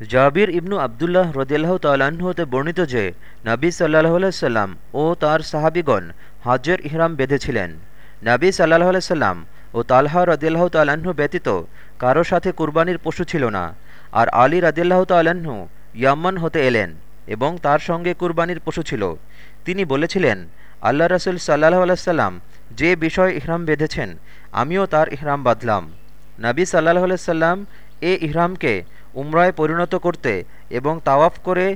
জাবির ইবনু আবদুল্লাহ রদিয়াল্লাহ হতে বর্ণিত যে, নাবী সাল্লাহ সাল্লাম ও তার সাহাবিগণ হাজের ইহরাম বেঁধেছিলেন। নাবী সাল্লাহ সাল্লাম ও তালহা রদিয়াল্লাহ তাল্লাহ্ন ব্যতীত কারও সাথে কুরবানির পশু ছিল না। আর আলী রদিয়াল্লাহ তাল্লাহ্ন ইয়াম্মান হতে এলেন এবং তার সঙ্গে কুরবানির পশু ছিল। তিনি বলেছিলেন আল্লাহ রসুল সাল্লাহ আলাইসাল্লাম যে বিষয় ইহরাম বেঁধেছেন, আমিও তার ইহরাম বাঁধলাম। নাবী সাল্লাহ সাল্লাম এ ইহরামকে উমরায় পরিণত করতে এবং তাওয়াফ করে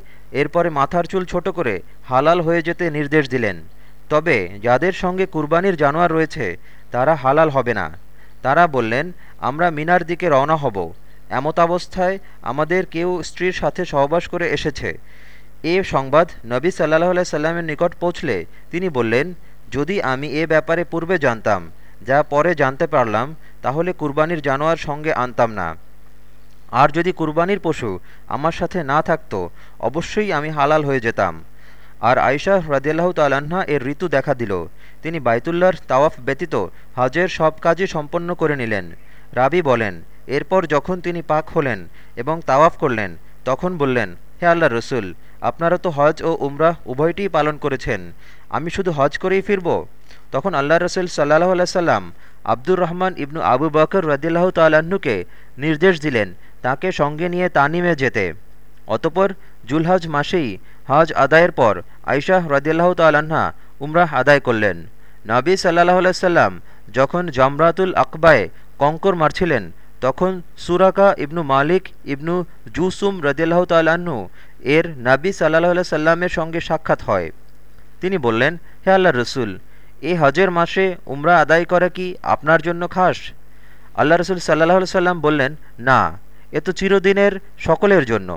এরপরে মাথার চুল ছোট করে হালাল হয়ে যেতে নির্দেশ দিলেন। তবে যাদের সঙ্গে কুরবানির জানোয়ার রয়েছে, তারা হালাল হবে না। তারা বললেন, আমরা মিনার দিকে রওনা হব। এমতাবস্থায় আমাদের কেউ স্ত্রীর সাথে সহবাস করে এসেছে। এ সংবাদ নবী সাল্লাহ সাল্লামের নিকট পৌঁছলে তিনি বললেন, যদি আমি এ ব্যাপারে পূর্বে জানতাম, যা পরে জানতে পারলাম, তাহলে কুরবানির জানোয়ার সঙ্গে আনতাম না। আর যদি কুরবানির পশু আমার সাথে না থাকতো, অবশ্যই আমি হালাল হয়ে যেতাম। আর আয়শা রাজিয়াল্লাহ তাল্লাহা এর ঋতু দেখা দিল। তিনি বাইতুল্লাহর তাওয়াফ ব্যতীত হজের সব কাজই সম্পন্ন করে নিলেন। রাবি বলেন, এরপর যখন তিনি পাক হলেন এবং তাওয়াফ করলেন, তখন বললেন, হে আল্লাহ রসুল, আপনারা তো হজ ও উমরাহ উভয়টিই পালন করেছেন, আমি শুধু হজ করেই ফিরব তখন আল্লাহ রসুল সাল্লাহ আল্লাহ সাল্লাম আব্দুর রহমান ইবনু আবু বকর রদিল্লাহ তাল্লাহ্নকে নির্দেশ দিলেন তাকে সঙ্গে নিয়ে তানিমে যেতে। অতপর জুলহাজ মাসেই হজ আদায়ের পর আইশাহ রদিয়াল্লাহ তাল্লাহা উমরাহ আদায় করলেন। নাবী সাল্লাহ সাল্লাম যখন জমরাতুল আকবায় কঙ্কর মারছিলেন, তখন সুরাকা ইবনু মালিক ইবনু জুসুম রদিয়াল্লাহ তাল্লাহ্ন এর নাবী সাল্লাহ সাল্লামের সঙ্গে সাক্ষাৎ হয়। তিনি বললেন, হে আল্লাহ রসুল এ হজের মাসে উমরা আদায় করা কি আপনার জন্য খাস? আল্লাহ রসুল সাল্লাহ সাল্লাম বললেন, না। এ তো চিরদিনের সকলের জন্য।